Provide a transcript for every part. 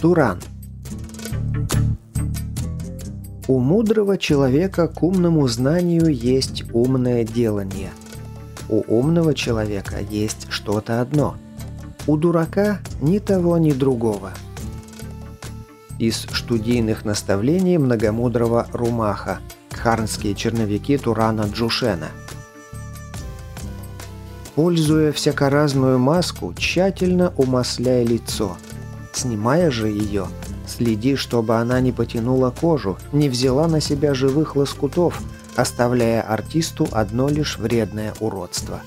Туран. У мудрого человека к умному знанию есть умное делание. У умного человека есть что-то одно. У дурака ни того, ни другого. Из студийных наставлений многомудрого Румаха. Кхарнские черновики Турана Джушена. Пользуя всякоразную маску, тщательно умасляй лицо. Снимая же ее – Следи, чтобы она не потянула кожу, не взяла на себя живых лоскутов, оставляя артисту одно лишь вредное уродство.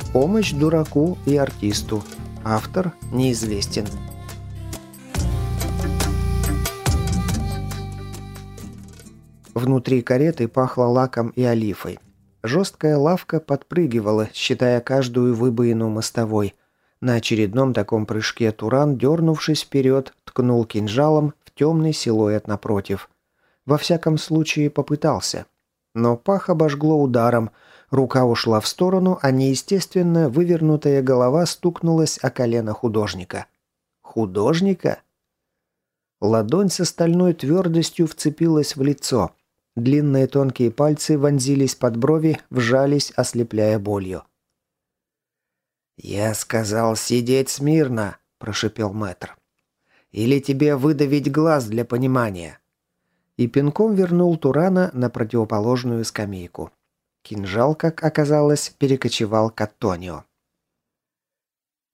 В помощь дураку и артисту. Автор неизвестен. Внутри кареты пахло лаком и олифой. Жесткая лавка подпрыгивала, считая каждую выбоину мостовой – на очередном таком прыжке Туран, дернувшись вперед, ткнул кинжалом в темный силуэт напротив. Во всяком случае попытался. Но пах обожгло ударом, рука ушла в сторону, а неестественно вывернутая голова стукнулась о колено художника. Художника? Ладонь с стальной твердостью вцепилась в лицо. Длинные тонкие пальцы вонзились под брови, вжались, ослепляя болью. «Я сказал сидеть смирно», – прошипел мэтр. «Или тебе выдавить глаз для понимания». И пинком вернул Турана на противоположную скамейку. Кинжал, как оказалось, перекочевал к Аттонио.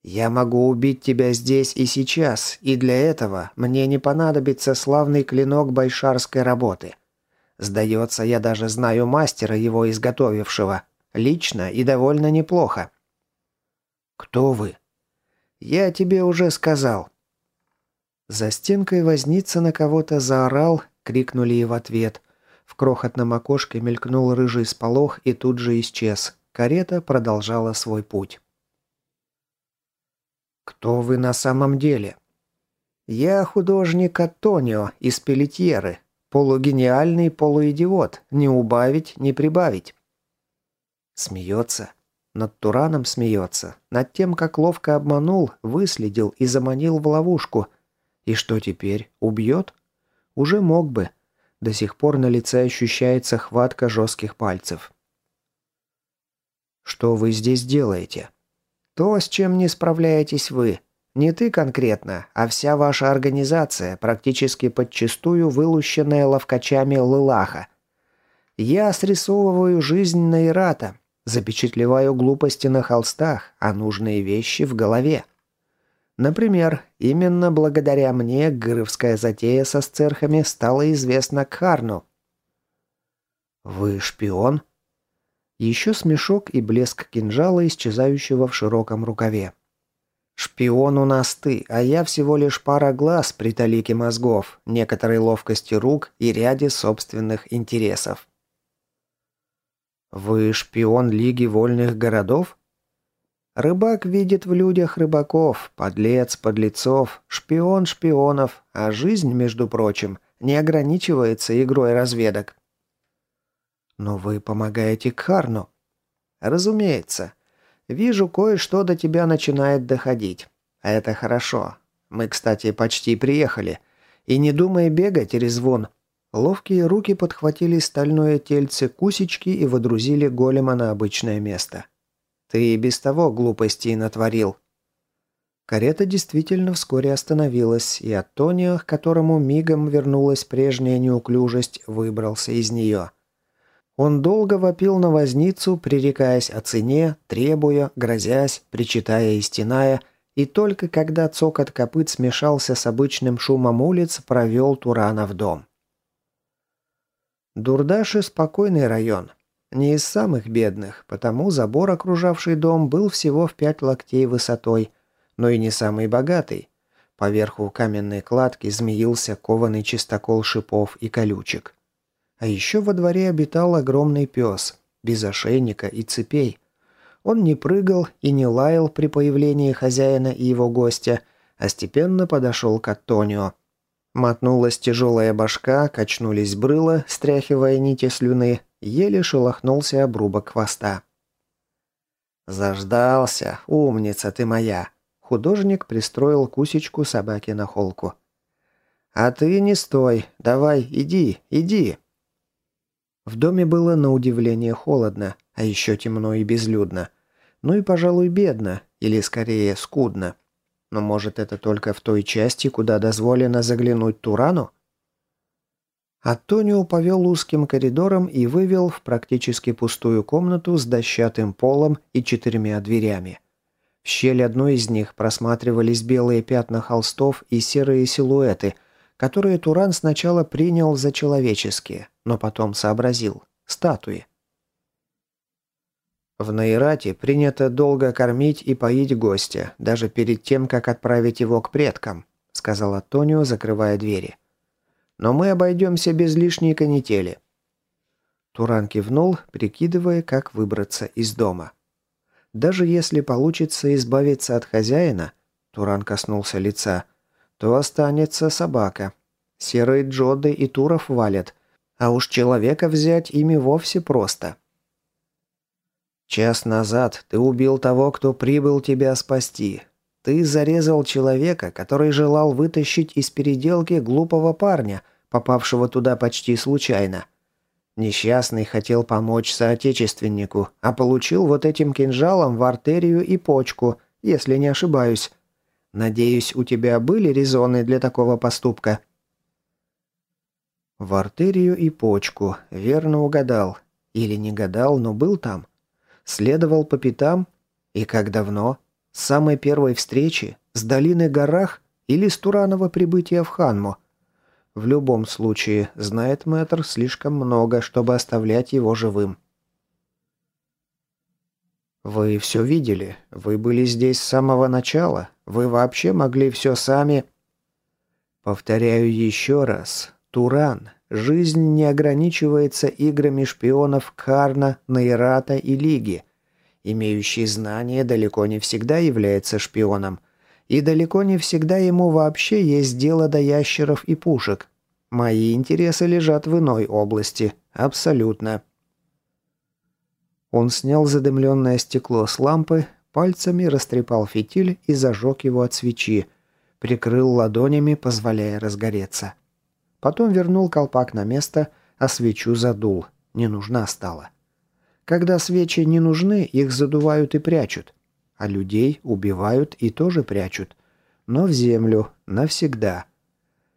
«Я могу убить тебя здесь и сейчас, и для этого мне не понадобится славный клинок байшарской работы. Сдается, я даже знаю мастера, его изготовившего. Лично и довольно неплохо. «Кто вы?» «Я тебе уже сказал». За стенкой возница на кого-то заорал, крикнули и в ответ. В крохотном окошке мелькнул рыжий сполох и тут же исчез. Карета продолжала свой путь. «Кто вы на самом деле?» «Я художник Антонио из Пелетьеры. Полугениальный полуидиот. Не убавить, не прибавить». Смеется. Над Тураном смеется. Над тем, как ловко обманул, выследил и заманил в ловушку. И что теперь? Убьет? Уже мог бы. До сих пор на лице ощущается хватка жестких пальцев. «Что вы здесь делаете?» «То, с чем не справляетесь вы. Не ты конкретно, а вся ваша организация, практически подчистую вылущенная ловкачами Лылаха. Я срисовываю жизнь Наирата, Запечатлеваю глупости на холстах, а нужные вещи в голове. Например, именно благодаря мне гыровская затея со сцерхами стала известна Кхарну. «Вы шпион?» Еще смешок и блеск кинжала, исчезающего в широком рукаве. «Шпион у нас ты, а я всего лишь пара глаз при талике мозгов, некоторой ловкости рук и ряде собственных интересов». «Вы шпион Лиги Вольных Городов?» «Рыбак видит в людях рыбаков, подлец подлецов, шпион шпионов, а жизнь, между прочим, не ограничивается игрой разведок». «Но вы помогаете Кхарну?» «Разумеется. Вижу, кое-что до тебя начинает доходить. Это хорошо. Мы, кстати, почти приехали. И не думай бегать, Резвон. Ловкие руки подхватили стальное тельце кусечки и водрузили голема на обычное место. «Ты и без того глупостей натворил». Карета действительно вскоре остановилась, и Антонио, к которому мигом вернулась прежняя неуклюжесть, выбрался из нее. Он долго вопил на возницу, пререкаясь о цене, требуя, грозясь, причитая и стеная, и только когда цокот копыт смешался с обычным шумом улиц, провел Турана в дом. Дурдаши – спокойный район. Не из самых бедных, потому забор, окружавший дом, был всего в пять локтей высотой, но и не самый богатый. Поверху каменной кладки змеился кованый чистокол шипов и колючек. А еще во дворе обитал огромный пес, без ошейника и цепей. Он не прыгал и не лаял при появлении хозяина и его гостя, а степенно подошел к Аттонио, Мотнулась тяжелая башка, качнулись брыла, стряхивая нити слюны, еле шелохнулся обрубок хвоста. «Заждался, умница ты моя!» Художник пристроил кусечку собаки на холку. «А ты не стой. Давай, иди, иди». В доме было на удивление холодно, а еще темно и безлюдно. Ну и, пожалуй, бедно, или скорее скудно. Но может это только в той части, куда дозволено заглянуть Турану? Антонио повел узким коридором и вывел в практически пустую комнату с дощатым полом и четырьмя дверями. В щель одной из них просматривались белые пятна холстов и серые силуэты, которые Туран сначала принял за человеческие, но потом сообразил – статуи. В Наирате принято долго кормить и поить гостя, даже перед тем, как отправить его к предкам, сказал Антонио, закрывая двери. Но мы обойдемся без лишней канители». Туран кивнул, прикидывая, как выбраться из дома. Даже если получится избавиться от хозяина, Туран коснулся лица, то останется собака. Серые джоды и туров валят, а уж человека взять ими вовсе просто. Час назад ты убил того, кто прибыл тебя спасти. Ты зарезал человека, который желал вытащить из переделки глупого парня, попавшего туда почти случайно. Несчастный хотел помочь соотечественнику, а получил вот этим кинжалом в артерию и почку, если не ошибаюсь. Надеюсь, у тебя были резоны для такого поступка?» В артерию и почку, верно угадал. Или не гадал, но был там. Следовал по пятам. И как давно? С самой первой встречи? С долины горах? Или с Туранова прибытия в Ханму? В любом случае, знает мэтр слишком много, чтобы оставлять его живым. «Вы все видели. Вы были здесь с самого начала. Вы вообще могли все сами...» «Повторяю еще раз. Туран. Жизнь не ограничивается играми шпионов Карна, Нейрата и Лиги. Имеющий знания далеко не всегда является шпионом. И далеко не всегда ему вообще есть дело до ящеров и пушек. Мои интересы лежат в иной области. Абсолютно. Он снял задымленное стекло с лампы, пальцами растрепал фитиль и зажег его от свечи, прикрыл ладонями, позволяя разгореться. Потом вернул колпак на место, а свечу задул. Не нужна стала. Когда свечи не нужны, их задувают и прячут а людей убивают и тоже прячут. Но в землю, навсегда.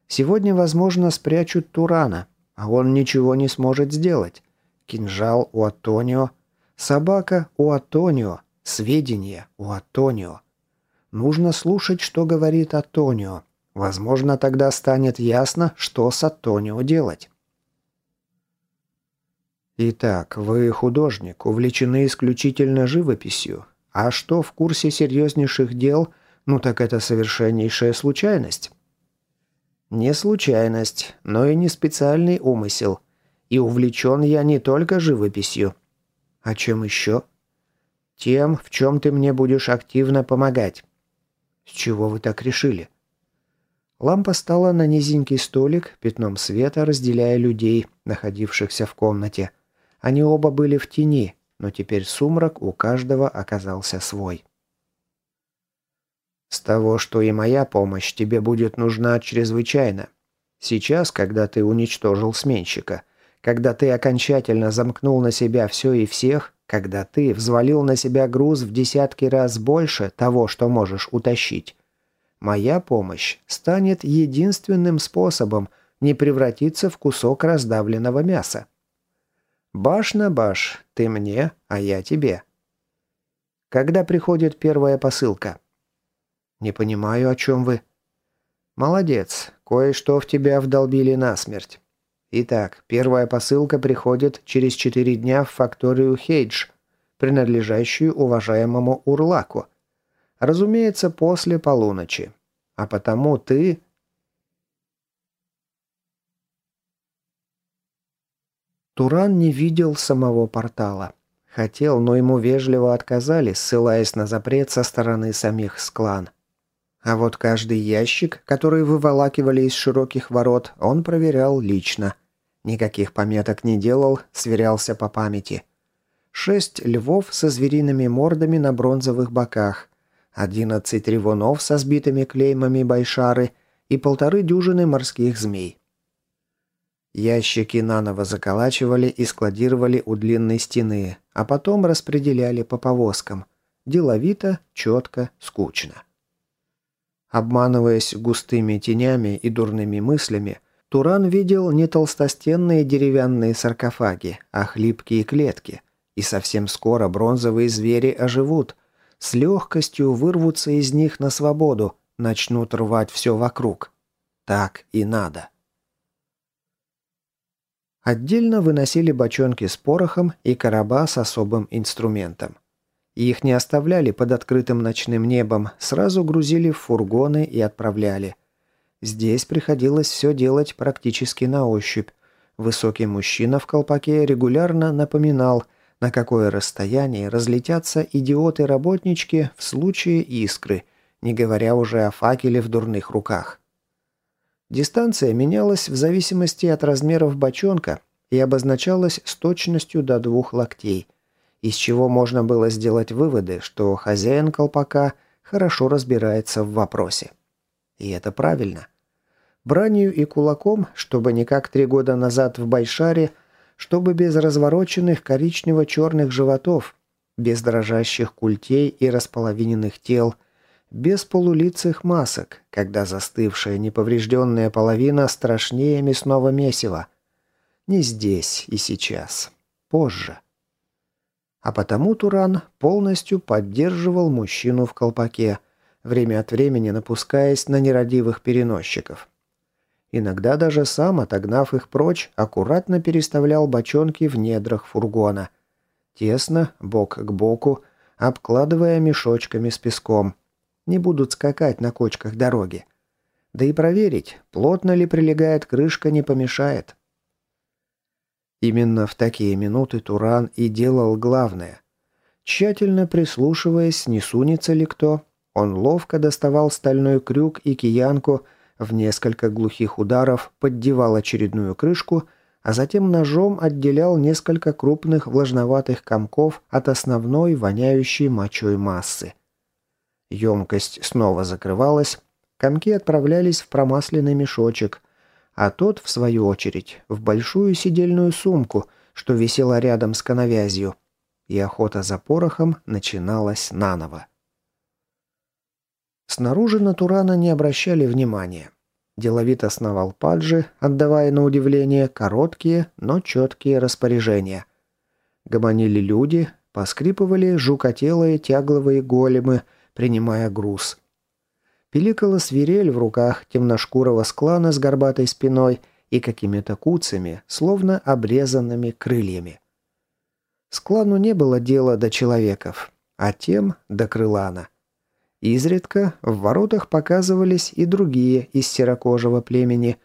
Сегодня, возможно, спрячут Турана, а он ничего не сможет сделать. Кинжал у Атонио, собака у Атонио, сведения у Атонио. Нужно слушать, что говорит Атонио. Возможно, тогда станет ясно, что с Атонио делать. Итак, вы художник, увлечены исключительно живописью. А что в курсе серьезнейших дел, ну так это совершеннейшая случайность. Не случайность, но и не специальный умысел. И увлечен я не только живописью. А чем еще? Тем, в чем ты мне будешь активно помогать. С чего вы так решили? Лампа стала на низенький столик, пятном света разделяя людей, находившихся в комнате. Они оба были в тени, но теперь сумрак у каждого оказался свой. «С того, что и моя помощь тебе будет нужна чрезвычайно. Сейчас, когда ты уничтожил сменщика, когда ты окончательно замкнул на себя все и всех, когда ты взвалил на себя груз в десятки раз больше того, что можешь утащить, моя помощь станет единственным способом не превратиться в кусок раздавленного мяса. Баш на баш, ты мне, а я тебе. Когда приходит первая посылка? Не понимаю, о чем вы. Молодец, кое-что в тебя вдолбили насмерть. Итак, первая посылка приходит через четыре дня в факторию Хейдж, принадлежащую уважаемому Урлаку. Разумеется, после полуночи. А потому ты Туран не видел самого портала. Хотел, но ему вежливо отказали, ссылаясь на запрет со стороны самих склан. А вот каждый ящик, который выволакивали из широких ворот, он проверял лично. Никаких пометок не делал, сверялся по памяти. Шесть львов со звериными мордами на бронзовых боках. Одиннадцать ревунов со сбитыми клеймами байшары и полторы дюжины морских змей. Ящики наново заколачивали и складировали у длинной стены, а потом распределяли по повозкам. Деловито, четко, скучно. Обманываясь густыми тенями и дурными мыслями, Туран видел не толстостенные деревянные саркофаги, а хлипкие клетки. И совсем скоро бронзовые звери оживут, с легкостью вырвутся из них на свободу, начнут рвать все вокруг. Так и надо. Отдельно выносили бочонки с порохом и короба с особым инструментом. Их не оставляли под открытым ночным небом, сразу грузили в фургоны и отправляли. Здесь приходилось все делать практически на ощупь. Высокий мужчина в колпаке регулярно напоминал, на какое расстояние разлетятся идиоты-работнички в случае искры, не говоря уже о факеле в дурных руках. Дистанция менялась в зависимости от размеров бочонка и обозначалась с точностью до двух локтей, из чего можно было сделать выводы, что хозяин колпака хорошо разбирается в вопросе. И это правильно. Бранью и кулаком, чтобы не как три года назад в Байшаре, чтобы без развороченных коричнево-черных животов, без дрожащих культей и располовиненных тел – без полулицых масок, когда застывшая неповрежденная половина страшнее мясного месива. Не здесь и сейчас. Позже. А потому Туран полностью поддерживал мужчину в колпаке, время от времени напускаясь на нерадивых переносчиков. Иногда даже сам, отогнав их прочь, аккуратно переставлял бочонки в недрах фургона. Тесно, бок к боку, обкладывая мешочками с песком – не будут скакать на кочках дороги. Да и проверить, плотно ли прилегает крышка, не помешает. Именно в такие минуты Туран и делал главное. Тщательно прислушиваясь, не сунется ли кто, он ловко доставал стальной крюк и киянку, в несколько глухих ударов поддевал очередную крышку, а затем ножом отделял несколько крупных влажноватых комков от основной воняющей мочой массы. Емкость снова закрывалась, комки отправлялись в промасленный мешочек, а тот, в свою очередь, в большую сидельную сумку, что висела рядом с коновязью, и охота за порохом начиналась наново. Снаружи на Турана не обращали внимания. Деловито сновал Паджи, отдавая на удивление короткие, но четкие распоряжения. Гомонили люди, поскрипывали жукотелые тягловые големы – принимая груз. Пиликала свирель в руках темношкурого склана с горбатой спиной и какими-то куцами, словно обрезанными крыльями. Склану не было дела до человеков, а тем до крылана. Изредка в воротах показывались и другие из серокожего племени,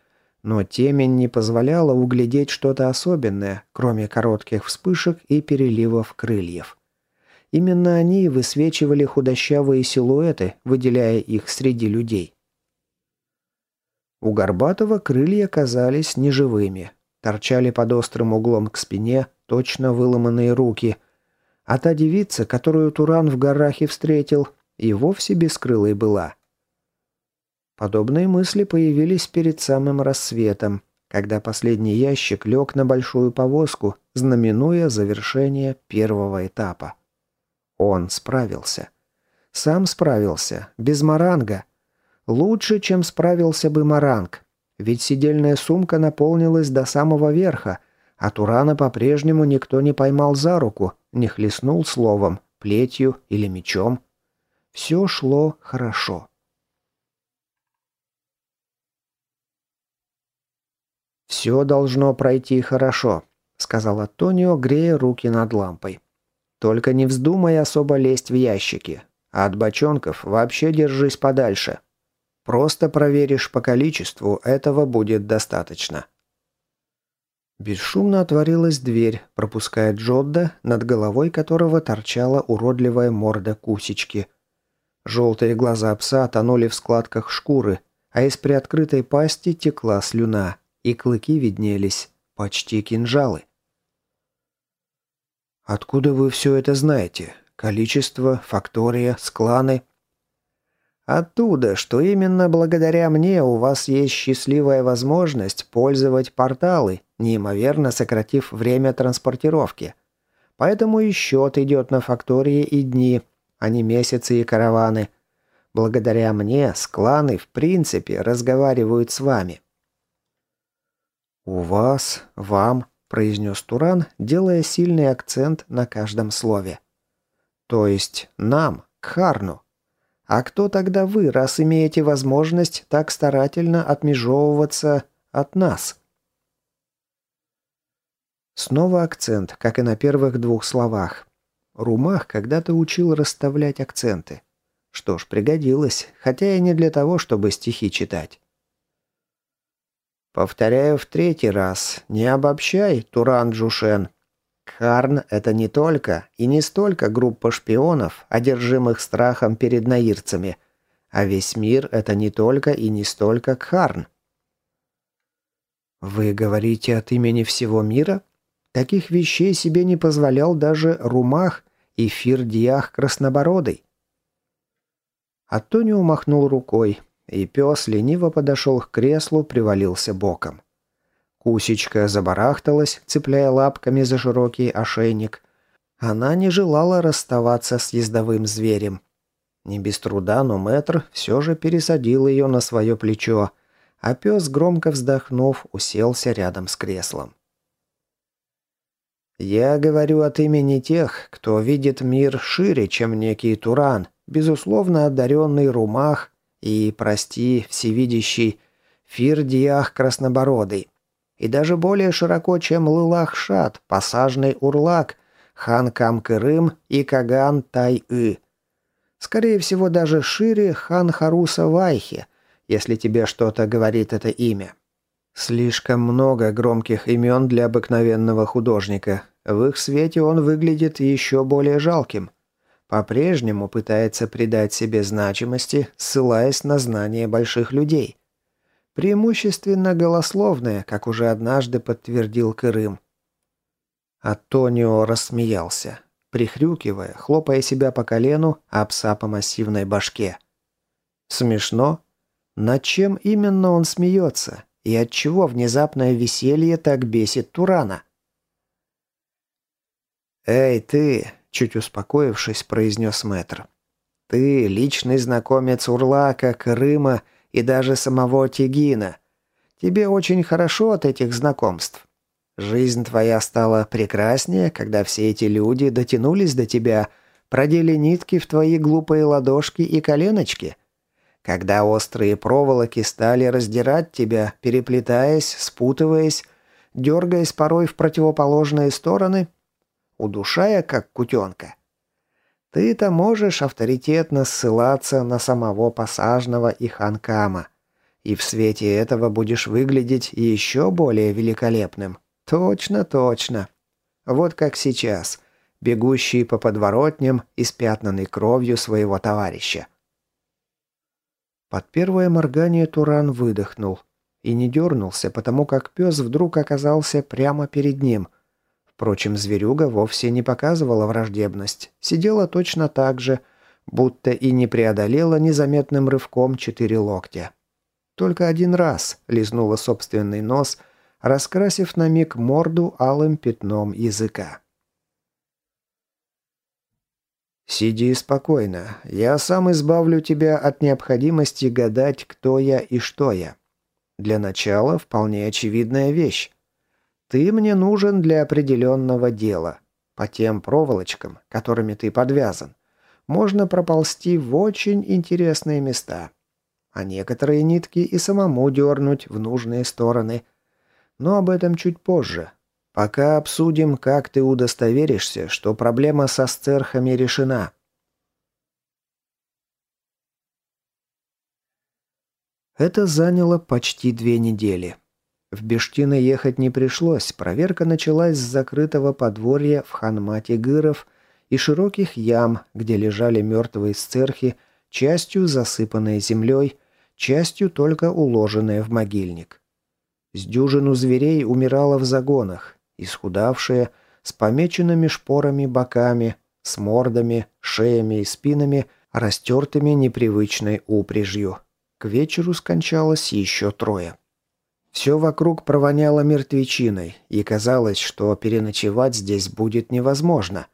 но темень не позволяла углядеть что-то особенное, кроме коротких вспышек и переливов крыльев. Именно они высвечивали худощавые силуэты, выделяя их среди людей. У Горбатова крылья казались неживыми. Торчали под острым углом к спине точно выломанные руки. А та девица, которую Туран в горах и встретил, и вовсе бескрылой была. Подобные мысли появились перед самым рассветом, когда последний ящик лег на большую повозку, знаменуя завершение первого этапа. Он справился. Сам справился, без маранга. Лучше, чем справился бы маранг. Ведь сидельная сумка наполнилась до самого верха, а Турана по-прежнему никто не поймал за руку, не хлестнул словом, плетью или мечом. Все шло хорошо. «Все должно пройти хорошо», — сказал Антонио, грея руки над лампой. Только не вздумай особо лезть в ящики. А от бочонков вообще держись подальше. Просто проверишь по количеству, этого будет достаточно. Бесшумно отворилась дверь, пропуская Джодда, над головой которого торчала уродливая морда кусечки. Желтые глаза пса тонули в складках шкуры, а из приоткрытой пасти текла слюна, и клыки виднелись, почти кинжалы. «Откуда вы все это знаете? Количество, фактория, скланы?» Оттуда, что именно благодаря мне у вас есть счастливая возможность пользовать порталы, неимоверно сократив время транспортировки. Поэтому и счет идет на фактории и дни, а не месяцы и караваны. Благодаря мне скланы в принципе разговаривают с вами. «У вас, вам», – произнес Туран, делая сильный акцент на каждом слове. «То есть нам, к Харну. А кто тогда вы, раз имеете возможность так старательно отмежевываться от нас?» Снова акцент, как и на первых двух словах. Румах когда-то учил расставлять акценты. Что ж, пригодилось, хотя и не для того, чтобы стихи читать. Повторяю в третий раз, не обобщай, Туран Джушен. Харн – это не только и не столько группа шпионов, одержимых страхом перед наирцами, а весь мир – это не только и не столько Кхарн. «Вы говорите от имени всего мира?» Таких вещей себе не позволял даже Румах и Фирдиах Краснобородый. Антонио махнул рукой, и пес лениво подошел к креслу, привалился боком. Кусечка забарахталась, цепляя лапками за широкий ошейник. Она не желала расставаться с ездовым зверем. Не без труда, но мэтр все же пересадил ее на свое плечо, а пес, громко вздохнув, уселся рядом с креслом. «Я говорю от имени тех, кто видит мир шире, чем некий Туран, безусловно одаренный Румах и, прости, всевидящий Фирдиах Краснобородый, и даже более широко, чем Лылах-Шат, Пассажный Урлак, Хан Кам-Кырым и Каган Тай-ы. Скорее всего, даже шире Хан Харуса Вайхи, если тебе что-то говорит это имя. Слишком много громких имен для обыкновенного художника. В их свете он выглядит еще более жалким. По-прежнему пытается придать себе значимости, ссылаясь на знания больших людей. Преимущественно голословное, как уже однажды подтвердил Кырым. Антонио рассмеялся, прихрюкивая, хлопая себя по колену, а пса по массивной башке. Смешно? Над чем именно он смеется? И отчего внезапное веселье так бесит Турана? «Эй, ты!» – чуть успокоившись, произнес мэтр. «Ты – личный знакомец Урлака, Крыма – и даже самого Тигина. Тебе очень хорошо от этих знакомств. Жизнь твоя стала прекраснее, когда все эти люди дотянулись до тебя, продели нитки в твои глупые ладошки и коленочки. Когда острые проволоки стали раздирать тебя, переплетаясь, спутываясь, дергаясь порой в противоположные стороны, удушая, как кутенка. Ты-то можешь авторитетно ссылаться на самого Пассажного и Ханкама. И в свете этого будешь выглядеть еще более великолепным. Точно, точно. Вот как сейчас, бегущий по подворотням, испятнанный кровью своего товарища. Под первое моргание Туран выдохнул и не дернулся, потому как пес вдруг оказался прямо перед ним – Впрочем, зверюга вовсе не показывала враждебность. Сидела точно так же, будто и не преодолела незаметным рывком четыре локтя. Только один раз лизнула собственный нос, раскрасив на миг морду алым пятном языка. «Сиди спокойно. Я сам избавлю тебя от необходимости гадать, кто я и что я. Для начала вполне очевидная вещь. Ты мне нужен для определенного дела. По тем проволочкам, которыми ты подвязан, можно проползти в очень интересные места. А некоторые нитки и самому дернуть в нужные стороны. Но об этом чуть позже. Пока обсудим, как ты удостоверишься, что проблема со сцерхами решена. Это заняло почти две недели. В Бештины ехать не пришлось, проверка началась с закрытого подворья в ханмате гыров и широких ям, где лежали мертвые сцерхи, частью засыпанные землей, частью только уложенные в могильник. С дюжину зверей умирало в загонах, исхудавшие, с помеченными шпорами боками, с мордами, шеями и спинами, растертыми непривычной упряжью. К вечеру скончалось еще трое. Все вокруг провоняло мертвечиной, и казалось, что переночевать здесь будет невозможно.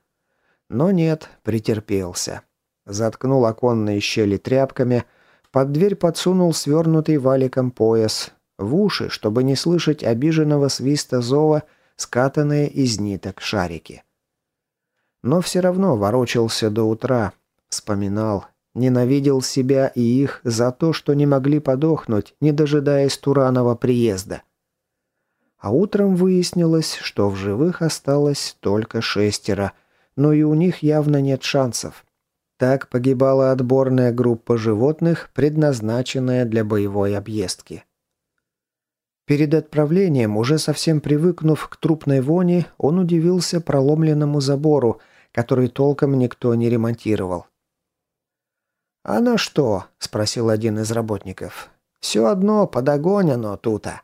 Но нет, претерпелся. Заткнул оконные щели тряпками, под дверь подсунул свернутый валиком пояс, в уши, чтобы не слышать обиженного свиста зова, скатанные из ниток шарики. Но все равно ворочался до утра, вспоминал, ненавидел себя и их за то, что не могли подохнуть, не дожидаясь Туранова приезда. А утром выяснилось, что в живых осталось только шестеро, но и у них явно нет шансов. Так погибала отборная группа животных, предназначенная для боевой объездки. Перед отправлением, уже совсем привыкнув к трупной вони, он удивился проломленному забору, который толком никто не ремонтировал. «А на что?» – спросил один из работников. «Все одно под огонь оно тута».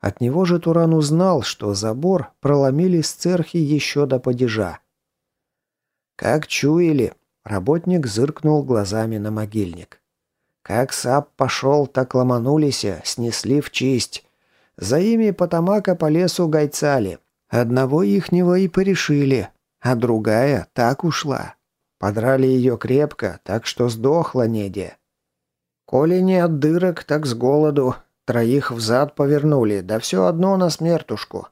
От него же Туран узнал, что забор проломили с церхи еще до падежа. «Как чуяли!» – работник зыркнул глазами на могильник. Как сап пошел, так ломанулись, снесли в честь. За ими Потамака по лесу гайцали. Одного ихнего и порешили, а другая так ушла. Подрали ее крепко, так что сдохла неде. Коли не от дырок, так с голоду. Троих взад повернули, да все одно на смертушку.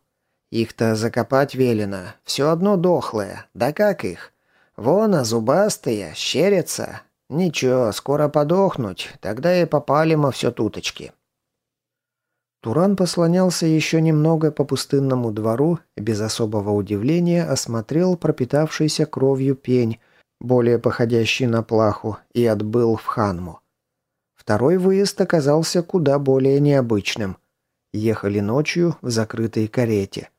Их-то закопать велено, все одно дохлое, да как их? Вон, а зубастые, щерятся, «Ничего, скоро подохнуть, тогда и попали мы все туточки». Туран послонялся еще немного по пустынному двору без особого удивления осмотрел пропитавшийся кровью пень, более походящий на плаху, и отбыл в Ханму. Второй выезд оказался куда более необычным. Ехали ночью в закрытой карете.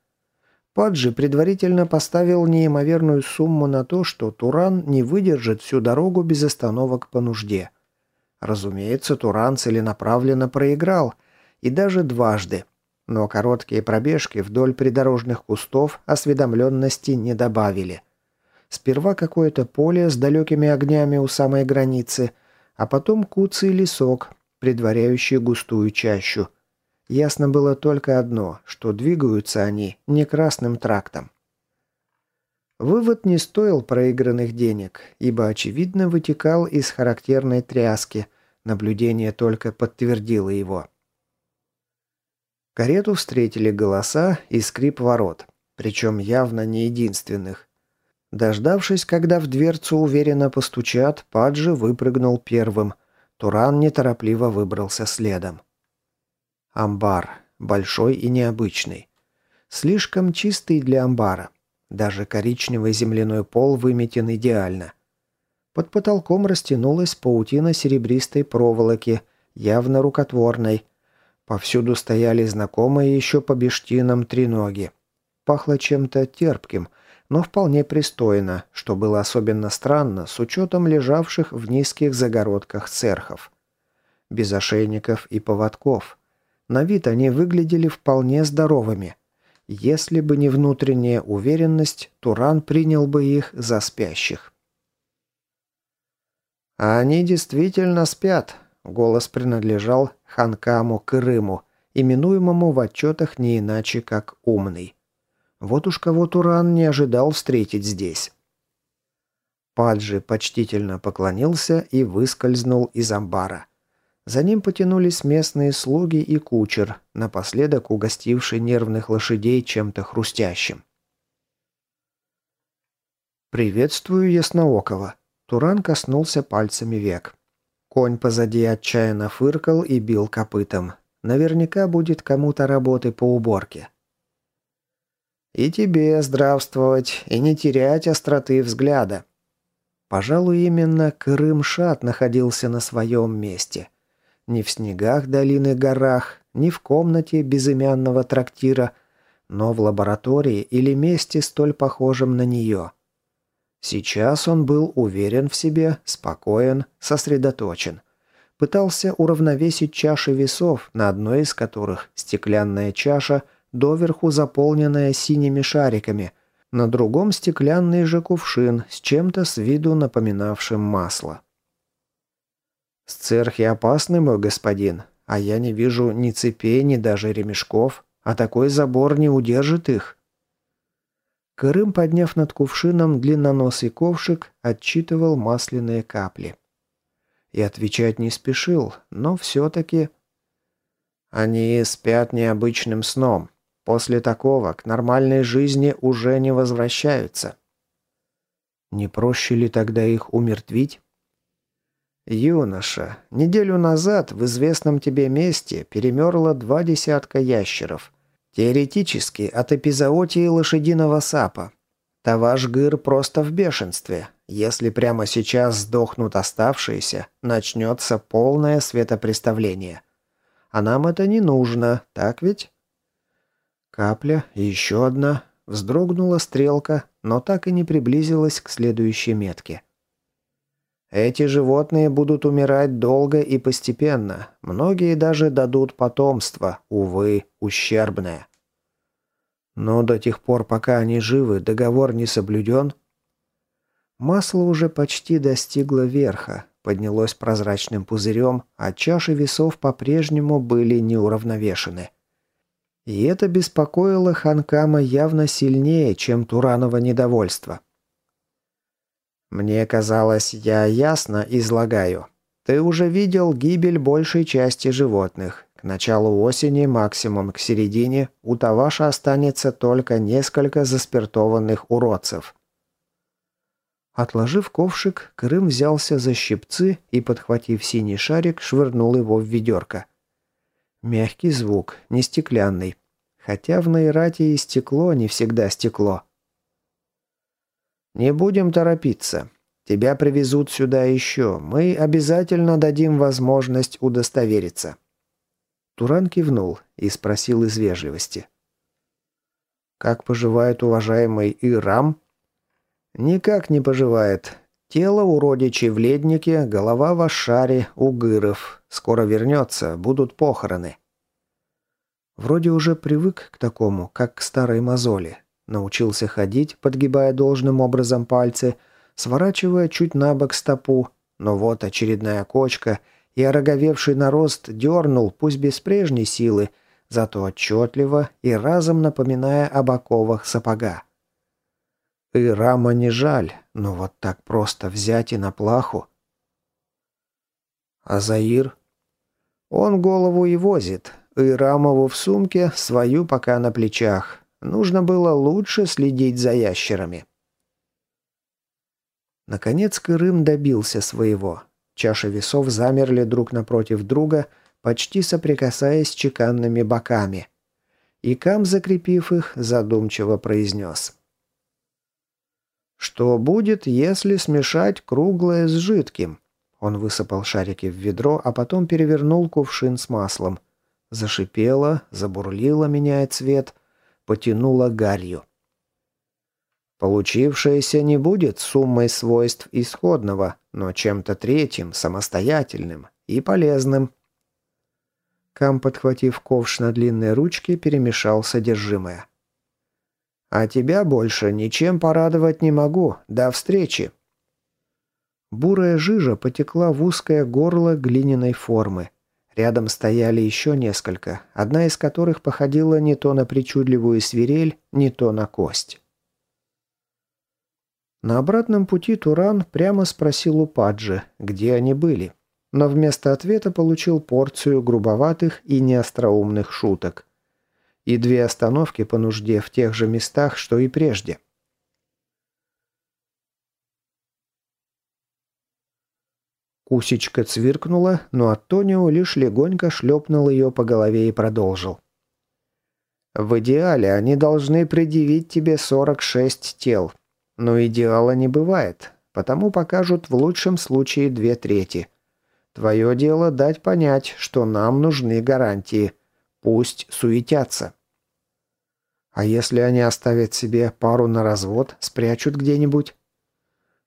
Паджи предварительно поставил неимоверную сумму на то, что Туран не выдержит всю дорогу без остановок по нужде. Разумеется, Туран целенаправленно проиграл, и даже дважды. Но короткие пробежки вдоль придорожных кустов осведомленности не добавили. Сперва какое-то поле с далекими огнями у самой границы, а потом куцый лесок, предваряющий густую чащу – Ясно было только одно, что двигаются они не красным трактом. Вывод не стоил проигранных денег, ибо очевидно вытекал из характерной тряски, наблюдение только подтвердило его. Карету встретили голоса и скрип ворот, причем явно не единственных. Дождавшись, когда в дверцу уверенно постучат, Паджи выпрыгнул первым. Туран неторопливо выбрался следом. Амбар. Большой и необычный. Слишком чистый для амбара. Даже коричневый земляной пол выметен идеально. Под потолком растянулась паутина серебристой проволоки, явно рукотворной. Повсюду стояли знакомые еще по бештинам треноги. Пахло чем-то терпким, но вполне пристойно, что было особенно странно с учетом лежавших в низких загородках церхов. Без ошейников и поводков. На вид они выглядели вполне здоровыми. Если бы не внутренняя уверенность, Туран принял бы их за спящих. «А они действительно спят», — голос принадлежал Ханкаму Крыму, именуемому в отчетах не иначе, как «умный». Вот уж кого Туран не ожидал встретить здесь. Паджи почтительно поклонился и выскользнул из амбара. За ним потянулись местные слуги и кучер, напоследок угостивший нервных лошадей чем-то хрустящим. «Приветствую Ясноокова». Туран коснулся пальцами век. Конь позади отчаянно фыркал и бил копытом. Наверняка будет кому-то работы по уборке. «И тебе здравствовать, и не терять остроты взгляда». Пожалуй, именно Крым-Шат находился на своем месте – ни в снегах долины горах, ни в комнате безымянного трактира, но в лаборатории или месте столь похожем на нее. Сейчас он был уверен в себе, спокоен, сосредоточен. Пытался уравновесить чаши весов, на одной из которых стеклянная чаша, доверху заполненная синими шариками, На другом стеклянный же кувшин с чем-то с виду напоминавшим масло. «Сцерхи опасны, мой господин, а я не вижу ни цепей, ни даже ремешков, а такой забор не удержит их». Крым, подняв над кувшином длинноносый ковшик, отчитывал масляные капли. И отвечать не спешил, но все-таки... Они спят необычным сном. После такого к нормальной жизни уже не возвращаются. Не проще ли тогда их умертвить? «Юноша, неделю назад в известном тебе месте перемерло два десятка ящеров. Теоретически от эпизоотии лошадиного сапа. Таваш Гыр просто в бешенстве. Если прямо сейчас сдохнут оставшиеся, начнется полное светопреставление. А нам это не нужно, так ведь?» Капля, еще одна. Вздрогнула стрелка, но так и не приблизилась к следующей метке. Эти животные будут умирать долго и постепенно. Многие даже дадут потомство, увы, ущербное. Но до тех пор, пока они живы, договор не соблюден. Масло уже почти достигло верха, поднялось прозрачным пузырем, а чаши весов по-прежнему были неуравновешены. И это беспокоило Ханкама явно сильнее, чем Туранова недовольство. «Мне казалось, я ясно излагаю. Ты уже видел гибель большей части животных. К началу осени, максимум к середине, у Таваша останется только несколько заспиртованных уродцев». Отложив ковшик, Крым взялся за щипцы и, подхватив синий шарик, швырнул его в ведерко. Мягкий звук, не стеклянный. Хотя в Найрате и стекло не всегда стекло. «Не будем торопиться. Тебя привезут сюда еще. Мы обязательно дадим возможность удостовериться». Туран кивнул и спросил из вежливости. «Как поживает уважаемый Ирам?» «Никак не поживает. Тело у родичей в Леднике, голова в Ашаре, у Гыров. Скоро вернется, будут похороны». Вроде уже привык к такому, как к старой мозоли. Научился ходить, подгибая должным образом пальцы, сворачивая чуть на бок стопу, но вот очередная кочка, и ороговевший нарост дернул, пусть без прежней силы, зато отчетливо и разом напоминая об оковах сапога. И рама не жаль, но вот так просто взять и на плаху. А Заир? Он голову и возит, и рамову в сумке, свою пока на плечах. Нужно было лучше следить за ящерами. Наконец Кырым добился своего. Чаши весов замерли друг напротив друга, почти соприкасаясь чеканными боками. И Кам, закрепив их, задумчиво произнес. «Что будет, если смешать круглое с жидким?» Он высыпал шарики в ведро, а потом перевернул кувшин с маслом. Зашипело, забурлило, меняя цвет, потянуло гарью. Получившееся не будет суммой свойств исходного, но чем-то третьим, самостоятельным и полезным. Кам, подхватив ковш на длинной ручке, перемешал содержимое. «А тебя больше ничем порадовать не могу. До встречи!» Бурая жижа потекла в узкое горло глиняной формы. Рядом стояли еще несколько, одна из которых походила не то на причудливую свирель, не то на кость. На обратном пути Туран прямо спросил у Паджи, где они были, но вместо ответа получил порцию грубоватых и неостроумных шуток. И две остановки по нужде в тех же местах, что и прежде – Кусечка цвиркнула, но Антонио лишь легонько шлепнул ее по голове и продолжил. «В идеале они должны предъявить тебе 46 тел. Но идеала не бывает, потому покажут в лучшем случае две трети. Твое дело дать понять, что нам нужны гарантии. Пусть суетятся». «А если они оставят себе пару на развод, спрячут где-нибудь?»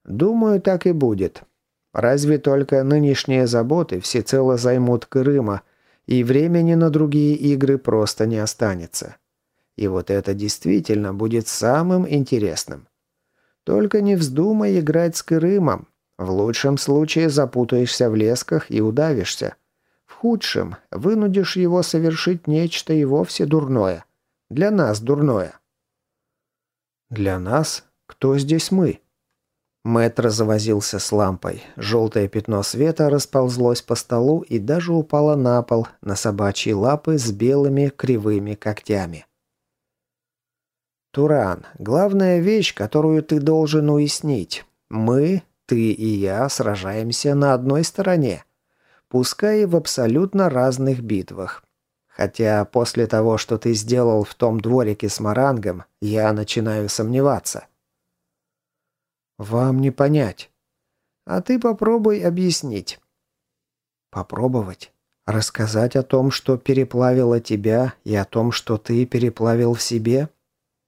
«Думаю, так и будет. Разве только нынешние заботы всецело займут Крыма, и времени на другие игры просто не останется. И вот это действительно будет самым интересным. Только не вздумай играть с Кырымом. В лучшем случае запутаешься в лесках и удавишься. В худшем вынудишь его совершить нечто и вовсе дурное. Для нас дурное. Для нас? Кто здесь мы? Мэтр завозился с лампой. Желтое пятно света расползлось по столу и даже упало на пол, на собачьи лапы с белыми кривыми когтями. «Туран, главная вещь, которую ты должен уяснить. Мы, ты и я, сражаемся на одной стороне. Пускай и в абсолютно разных битвах. Хотя после того, что ты сделал в том дворике с Марангом, я начинаю сомневаться». «Вам не понять. А ты попробуй объяснить». «Попробовать?» Рассказать о том, что переплавило тебя, и о том, что ты переплавил в себе?»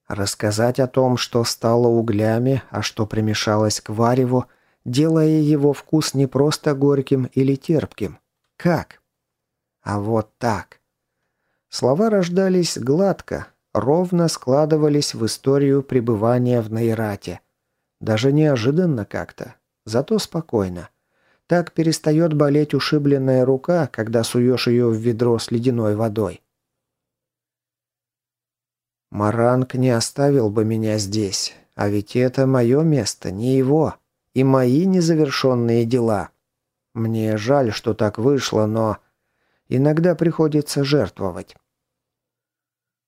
Рассказать о том, что стало углями, а что примешалось к вареву, делая его вкус не просто горьким или терпким. Как? А вот так. Слова рождались гладко, ровно складывались в историю пребывания в Нейрате. Даже неожиданно как-то, зато спокойно. Так перестает болеть ушибленная рука, когда суешь ее в ведро с ледяной водой. Маранг не оставил бы меня здесь, а ведь это мое место, не его, и мои незавершенные дела. Мне жаль, что так вышло, но иногда приходится жертвовать.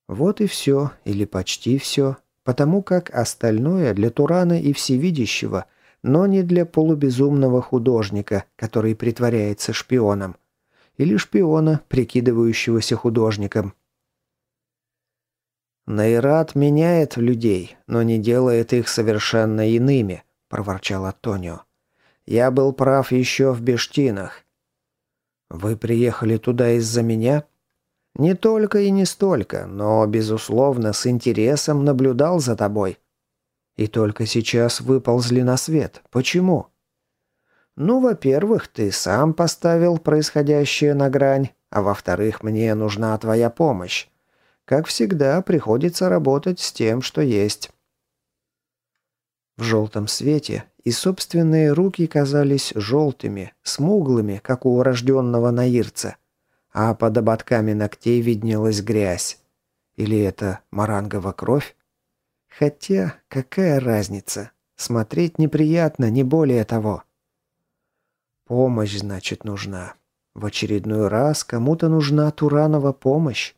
Вот и все, или почти все, потому как остальное для Турана и Всевидящего, но не для полубезумного художника, который притворяется шпионом, или шпиона, прикидывающегося художником – «Найрат меняет людей, но не делает их совершенно иными», – проворчал Антонио. «Я был прав еще в Бештинах». «Вы приехали туда из-за меня?» «Не только и не столько, но, безусловно, с интересом наблюдал за тобой». «И только сейчас выползли на свет. Почему?» «Ну, во-первых, ты сам поставил происходящее на грань, а во-вторых, мне нужна твоя помощь. Как всегда, приходится работать с тем, что есть. В желтом свете и собственные руки казались желтыми, смуглыми, как у урожденного наирца, а под ободками ногтей виднелась грязь. Или это марангова кровь? Хотя, какая разница? Смотреть неприятно, не более того. Помощь, значит, нужна. В очередной раз кому-то нужна Туранова помощь.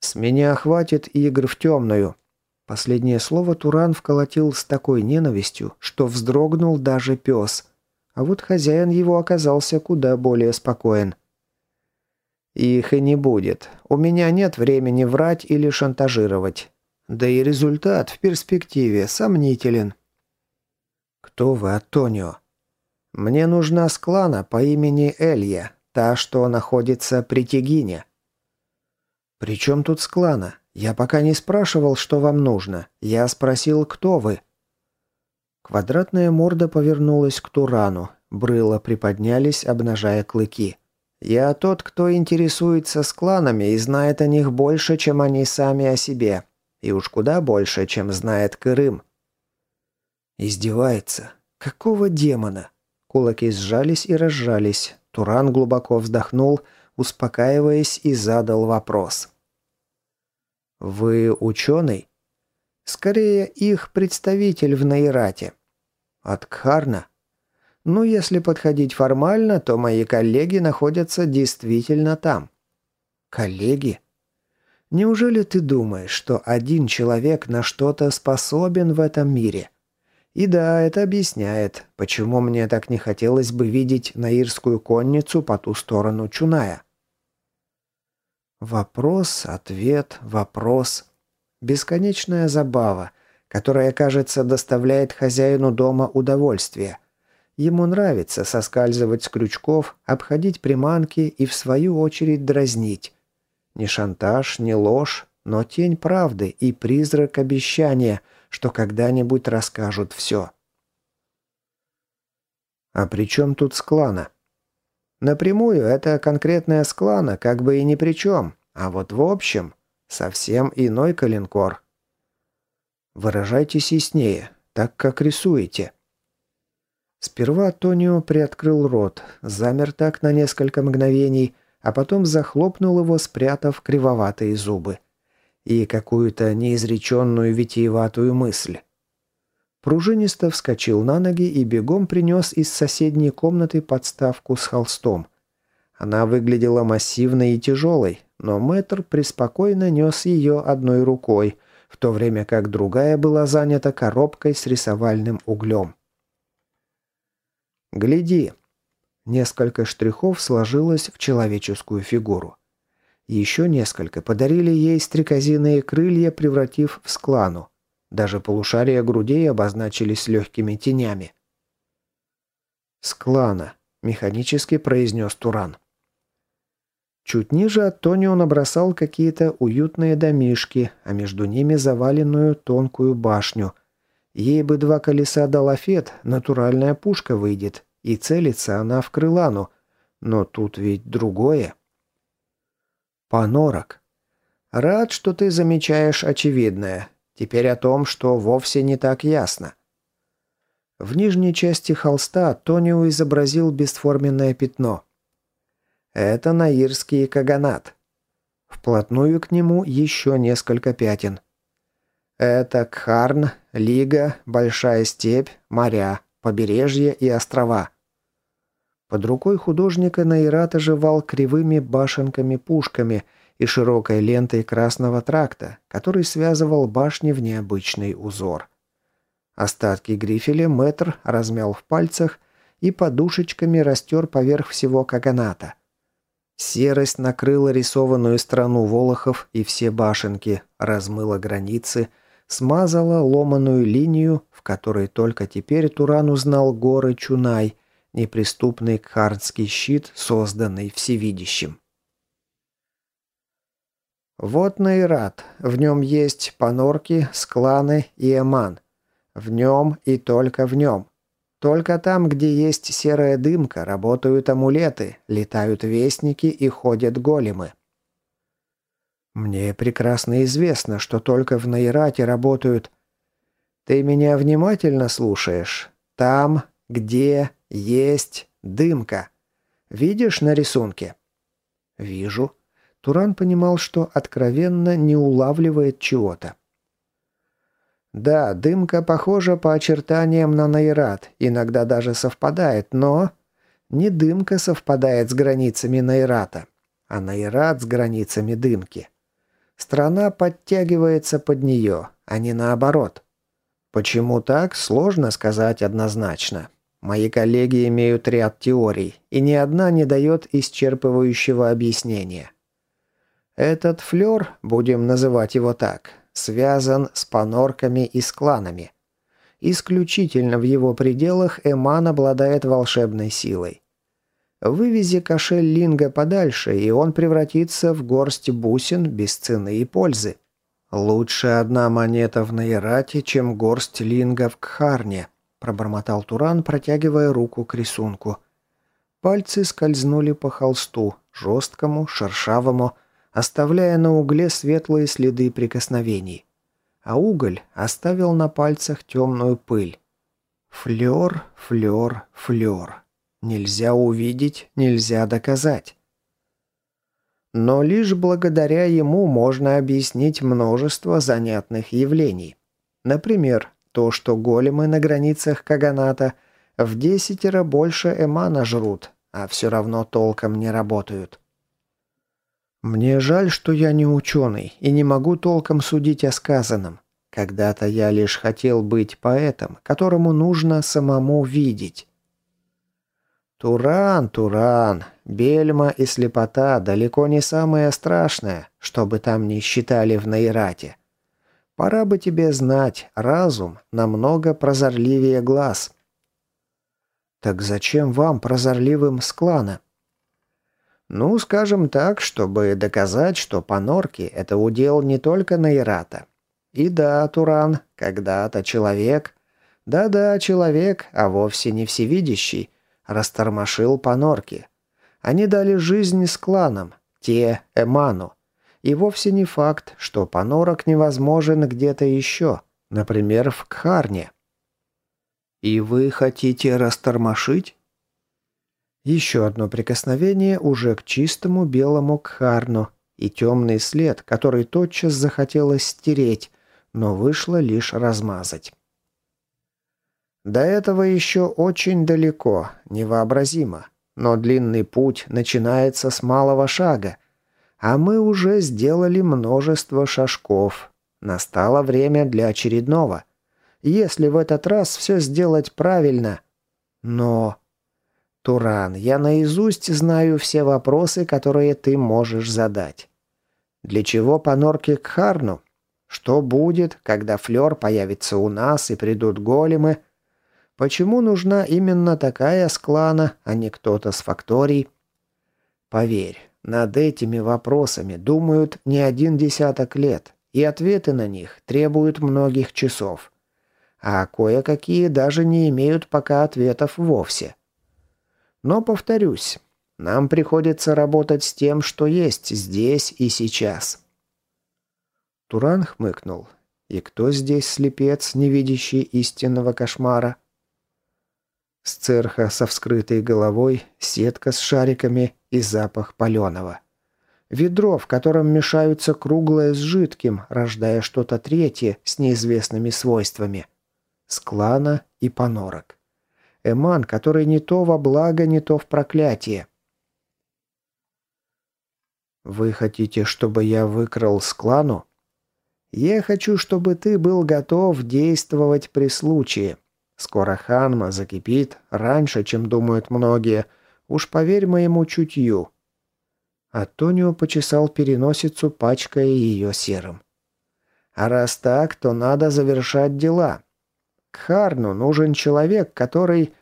«С меня хватит игр в темную». Последнее слово Туран вколотил с такой ненавистью, что вздрогнул даже пес. А вот хозяин его оказался куда более спокоен. «Их и не будет. У меня нет времени врать или шантажировать. Да и результат в перспективе сомнителен». «Кто вы, Антонио?» «Мне нужна склана по имени Элья, та, что находится при Тегине». «При чем тут склана? Я пока не спрашивал, что вам нужно. Я спросил, кто вы». Квадратная морда повернулась к Турану. Брыла приподнялись, обнажая клыки. «Я тот, кто интересуется скланами и знает о них больше, чем они сами о себе. И уж куда больше, чем знает Кырым». Издевается. Какого демона? Кулаки сжались и разжались. Туран глубоко вздохнул, успокаиваясь, и задал вопрос. «Вы ученый?» «Скорее, их представитель в Наирате». «От Кхарна?» «Ну, если подходить формально, то мои коллеги находятся действительно там». «Коллеги?» «Неужели ты думаешь, что один человек на что-то способен в этом мире?» И да, это объясняет, почему мне так не хотелось бы видеть наирскую конницу по ту сторону Чуная. Вопрос, ответ, вопрос. Бесконечная забава, которая, кажется, доставляет хозяину дома удовольствие. Ему нравится соскальзывать с крючков, обходить приманки и, в свою очередь, дразнить. Ни шантаж, ни ложь, но тень правды и призрак обещания, что когда-нибудь расскажут все. «А при чем тут склана?» Напрямую это конкретная склана как бы и ни при чем. А вот в общем... Совсем иной калинкор. Выражайтесь яснее, так как рисуете. Сперва Тонио приоткрыл рот, замер так на несколько мгновений, а потом захлопнул его, спрятав кривоватые зубы. И какую-то неизреченную витиеватую мысль. Пружинисто вскочил на ноги и бегом принес из соседней комнаты подставку с холстом. Она выглядела массивной и тяжелой, но мэтр преспокойно нес ее одной рукой, в то время как другая была занята коробкой с рисовальным углем. «Гляди!» Несколько штрихов сложилось в человеческую фигуру. Еще несколько подарили ей стрекозиные крылья, превратив в склану. Даже полушария грудей обозначились легкими тенями. «Склана», — механически произнес Туран. Чуть ниже от Тони он набросал какие-то уютные домишки, а между ними заваленную тонкую башню. Ей бы два колеса до лафет, натуральная пушка выйдет, и целится она в крылану. Но тут ведь другое. Понорок. Рад, что ты замечаешь очевидное. Теперь о том, что вовсе не так ясно. В нижней части холста Тонио изобразил бесформенное пятно. Это наирский каганат. Вплотную к нему еще несколько пятен. Это Кхарн, Лига, Большая степь, моря, побережье и острова. Под рукой художника Наират оживал кривыми башенками-пушками – и широкой лентой красного тракта, который связывал башни в необычный узор. Остатки грифеля мэтр размял в пальцах и подушечками растер поверх всего каганата. Серость накрыла рисованную страну Волохов и все башенки, размыла границы, смазала ломаную линию, в которой только теперь Туран узнал горы Чунай, неприступный кхарнский щит, созданный всевидящим. Вот Наират. В нем есть панорки, скланы и эман. В нем и только в нем. Только там, где есть серая дымка, работают амулеты, летают вестники и ходят големы. Мне прекрасно известно, что только в Наирате работают... Ты меня внимательно слушаешь? Там, где есть дымка. Видишь на рисунке? Вижу. Туран понимал, что откровенно не улавливает чего-то. Да, дымка похожа по очертаниям на Найрат, иногда даже совпадает, но... Не дымка совпадает с границами Найрата, а Найрат с границами дымки. Страна подтягивается под нее, а не наоборот. Почему так, сложно сказать однозначно. Мои коллеги имеют ряд теорий, и ни одна не дает исчерпывающего объяснения. Этот флёр, будем называть его так, связан с панорками и с кланами. Исключительно в его пределах Эман обладает волшебной силой. Вывези кошель Линга подальше, и он превратится в горсть бусин без цены и пользы. «Лучше одна монета в Наирате, чем горсть Линга в Кхарне», пробормотал Туран, протягивая руку к рисунку. Пальцы скользнули по холсту, жесткому, шершавому, оставляя на угле светлые следы прикосновений. А уголь оставил на пальцах темную пыль. Флёр, флёр, флёр. Нельзя увидеть, нельзя доказать. Но лишь благодаря ему можно объяснить множество занятных явлений. Например, то, что големы на границах Каганата в десятеро больше эмана жрут, а все равно толком не работают. Мне жаль, что я не ученый и не могу толком судить о сказанном. Когда-то я лишь хотел быть поэтом, которому нужно самому видеть. Туран, Туран, бельма и слепота далеко не самое страшное, что бы там ни считали в Наирате. Пора бы тебе знать, разум намного прозорливее глаз. Так зачем вам, прозорливым, с клана? Ну, скажем так, чтобы доказать, что панорки – это удел не только Наирата. И да, Туран, когда-то человек, да-да, человек, а вовсе не всевидящий, растормошил панорки. Они дали жизнь с кланом, те – Эману. И вовсе не факт, что понорок невозможен где-то еще, например, в Кхарне. «И вы хотите растормошить?» Еще одно прикосновение уже к чистому белому Кхарну и темный след, который тотчас захотелось стереть, но вышло лишь размазать. До этого еще очень далеко, невообразимо, но длинный путь начинается с малого шага, а мы уже сделали множество шажков. Настало время для очередного. Если в этот раз все сделать правильно. Но... Туран, я наизусть знаю все вопросы, которые ты можешь задать. Для чего по норке к Харну? Что будет, когда Флёр появится у нас и придут големы? Почему нужна именно такая склана, а не кто-то с факторий? Поверь, над этими вопросами думают не один десяток лет, и ответы на них требуют многих часов. А кое-какие даже не имеют пока ответов вовсе. Но, повторюсь, нам приходится работать с тем, что есть здесь и сейчас. Туран хмыкнул. И кто здесь слепец, не видящий истинного кошмара? Сцерха со вскрытой головой, сетка с шариками и запах паленого. Ведро, в котором мешаются круглое с жидким, рождая что-то третье с неизвестными свойствами. Склана и понорок. Эман, который не то во благо, не то в проклятие. «Вы хотите, чтобы я выкрал склану?» «Я хочу, чтобы ты был готов действовать при случае. Скоро Ханма закипит раньше, чем думают многие. Уж поверь моему чутью». Антонио почесал переносицу, пачкая ее серым. «А раз так, то надо завершать дела. Харну нужен человек, который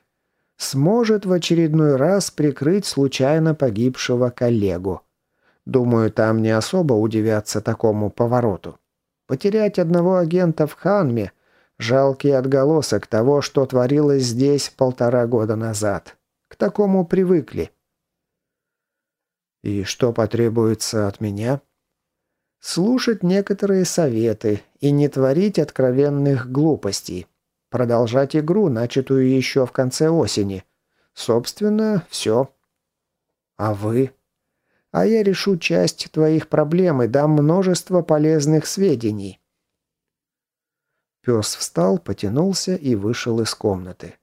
сможет в очередной раз прикрыть случайно погибшего коллегу. Думаю, там не особо удивятся такому повороту. Потерять одного агента в Ханме – жалкий отголосок того, что творилось здесь полтора года назад. К такому привыкли. И что потребуется от меня? Слушать некоторые советы и не творить откровенных глупостей. Продолжать игру, начатую еще в конце осени. Собственно, все. А вы? А я решу часть твоих проблем и дам множество полезных сведений. Пес встал, потянулся и вышел из комнаты.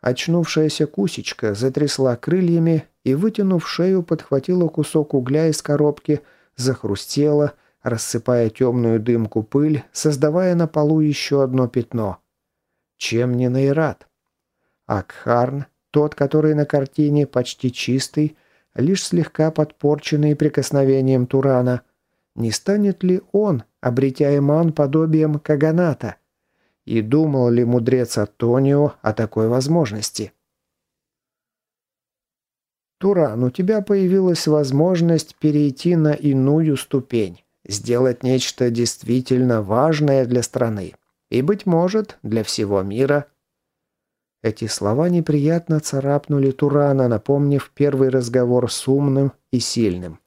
Очнувшаяся кусечка затрясла крыльями и, вытянув шею, подхватила кусок угля из коробки, захрустела, рассыпая темную дымку пыль, создавая на полу еще одно пятно. Чем не Нейрат? Акхарн, тот, который на картине почти чистый, лишь слегка подпорченный прикосновением Турана, не станет ли он, обретя Эман подобием Каганата? И думал ли мудрец Антонио о такой возможности? «Туран, у тебя появилась возможность перейти на иную ступень, сделать нечто действительно важное для страны и, быть может, для всего мира». Эти слова неприятно царапнули Турана, напомнив первый разговор с умным и сильным.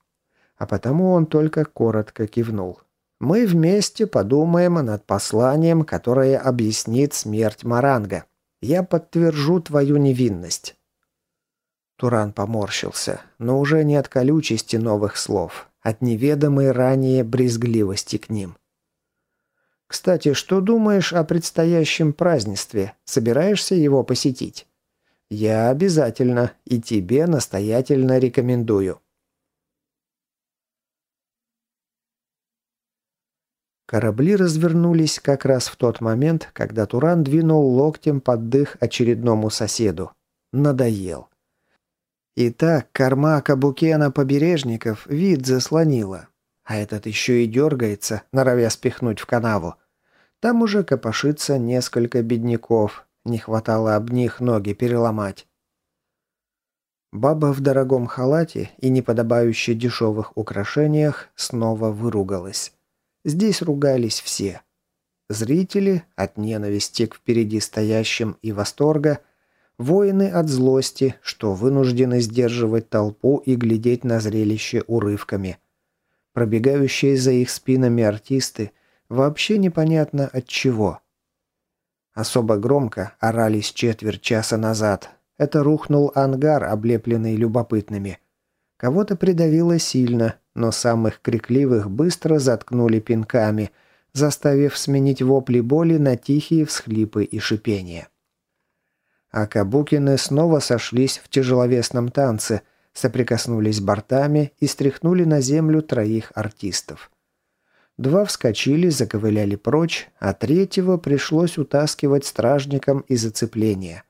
А потому он только коротко кивнул. «Мы вместе подумаем над посланием, которое объяснит смерть Маранга. Я подтвержу твою невинность». Туран поморщился, но уже не от колючести новых слов, от неведомой ранее брезгливости к ним. Кстати, что думаешь о предстоящем празднестве? Собираешься его посетить? Я обязательно и тебе настоятельно рекомендую. Корабли развернулись как раз в тот момент, когда Туран двинул локтем под дых очередному соседу. Надоел. Итак, корма Кабукена побережников вид заслонила. А этот еще и дергается, норовя спихнуть в канаву. Там уже копошится несколько бедняков. Не хватало об них ноги переломать. Баба в дорогом халате и неподобающе дешевых украшениях снова выругалась. Здесь ругались все. Зрители от ненависти к впереди стоящим и восторга, воины от злости, что вынуждены сдерживать толпу и глядеть на зрелище урывками – Пробегающие за их спинами артисты вообще непонятно от чего. Особо громко орались четверть часа назад. Это рухнул ангар, облепленный любопытными. Кого-то придавило сильно, но самых крикливых быстро заткнули пинками, заставив сменить вопли боли на тихие всхлипы и шипения. А Кабукины снова сошлись в тяжеловесном танце, соприкоснулись бортами и стряхнули на землю троих артистов. Два вскочили, заковыляли прочь, а третьего пришлось утаскивать стражникам из зацепления.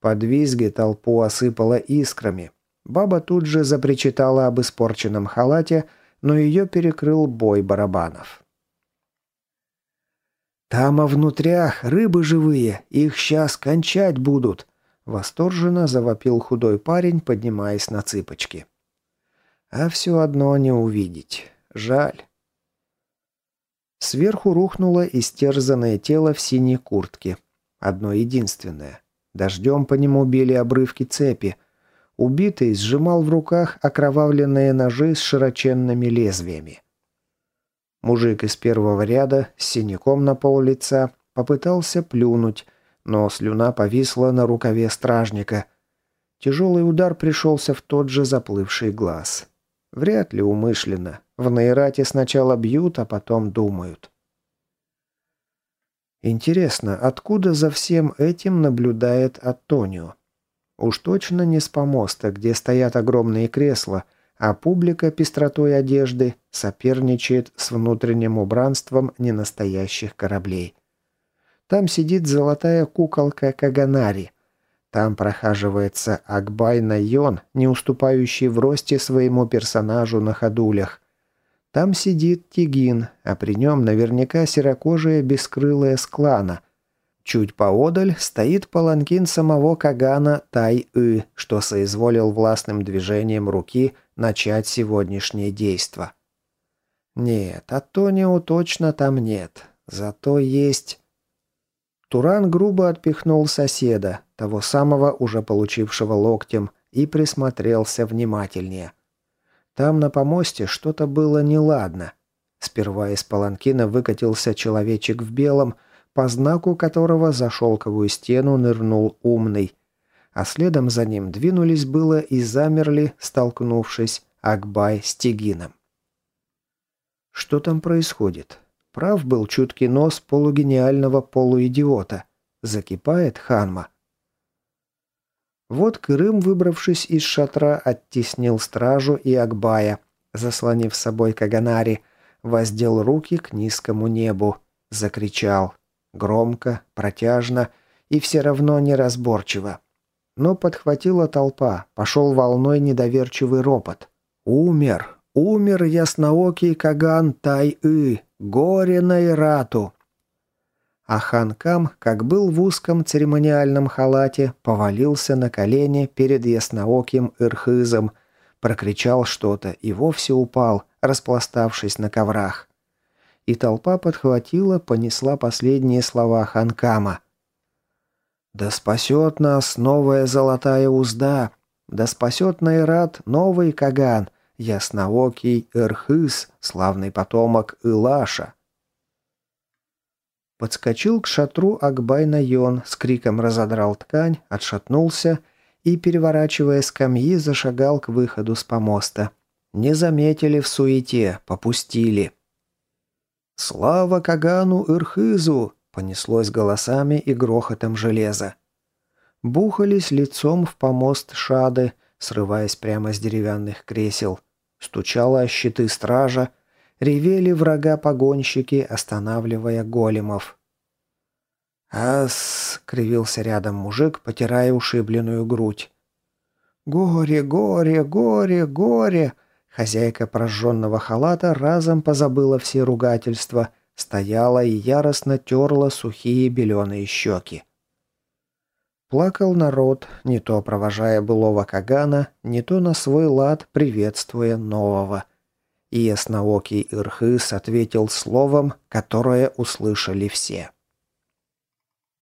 Под визги толпу осыпала искрами. Баба тут же запричитала об испорченном халате, но ее перекрыл бой барабанов. «Там, а внутрях, рыбы живые, их сейчас кончать будут!» Восторженно завопил худой парень, поднимаясь на цыпочки. А все одно не увидеть. Жаль. Сверху рухнуло истерзанное тело в синей куртке. Одно единственное. Дождем по нему били обрывки цепи. Убитый сжимал в руках окровавленные ножи с широченными лезвиями. Мужик из первого ряда с синяком на пол лица попытался плюнуть, но слюна повисла на рукаве стражника. Тяжелый удар пришелся в тот же заплывший глаз. Вряд ли умышленно. В Нейрате сначала бьют, а потом думают. Интересно, откуда за всем этим наблюдает Антонио? Уж точно не с помоста, где стоят огромные кресла, а публика пестротой одежды соперничает с внутренним убранством ненастоящих кораблей. Там сидит золотая куколка Каганари. Там прохаживается Акбай Найон, не уступающий в росте своему персонажу на ходулях. Там сидит Тигин, а при нем наверняка серокожая бескрылая склана. Чуть поодаль стоит паланкин самого Кагана Тай-Ы, что соизволил властным движением руки начать сегодняшнее действо. Нет, Атонио точно там нет. Зато есть... Туран грубо отпихнул соседа, того самого, уже получившего локтем, и присмотрелся внимательнее. Там на помосте что-то было неладно. Сперва из паланкина выкатился человечек в белом, по знаку которого за шелковую стену нырнул умный. А следом за ним двинулись было и замерли, столкнувшись, Акбай с Тигином. Что там происходит? Прав был чуткий нос полугениального полуидиота. Закипает Ханма. Вот Крым, выбравшись из шатра, оттеснил стражу и Акбая, заслонив собой Каганари, воздел руки к низкому небу, закричал. Громко, протяжно и все равно неразборчиво. Но подхватила толпа, пошел волной недоверчивый ропот. «Умер! Умер ясноокий Каган Тай-ы! Горе на Ирату!» А хан Кам, как был в узком церемониальном халате, повалился на колени перед яснооким Ирхызом, прокричал что-то и вовсе упал, распластавшись на коврах. И толпа подхватила, понесла последние слова Ханкама. «Да спасет нас новая золотая узда! Да спасет Найрат новый Каган! Ясноокий Эрхыс, славный потомок Илаша. Подскочил к шатру Акбай Найон, с криком разодрал ткань, отшатнулся и, переворачивая скамьи, зашагал к выходу с помоста. Не заметили в суете, попустили. «Слава Кагану Ирхызу!» понеслось голосами и грохотом железа. Бухались лицом в помост шады, срываясь прямо с деревянных кресел. Стучало щиты стража, ревели врага погонщики, останавливая големов. «Ас!» — кривился рядом мужик, потирая ушибленную грудь. «Горе, горе, горе, горе!» Хозяйка прожженного халата разом позабыла все ругательства, стояла и яростно терла сухие беленые щеки. Плакал народ, не то провожая былого Кагана, не то на свой лад приветствуя нового. И ясноокий Ирхыс ответил словом, которое услышали все.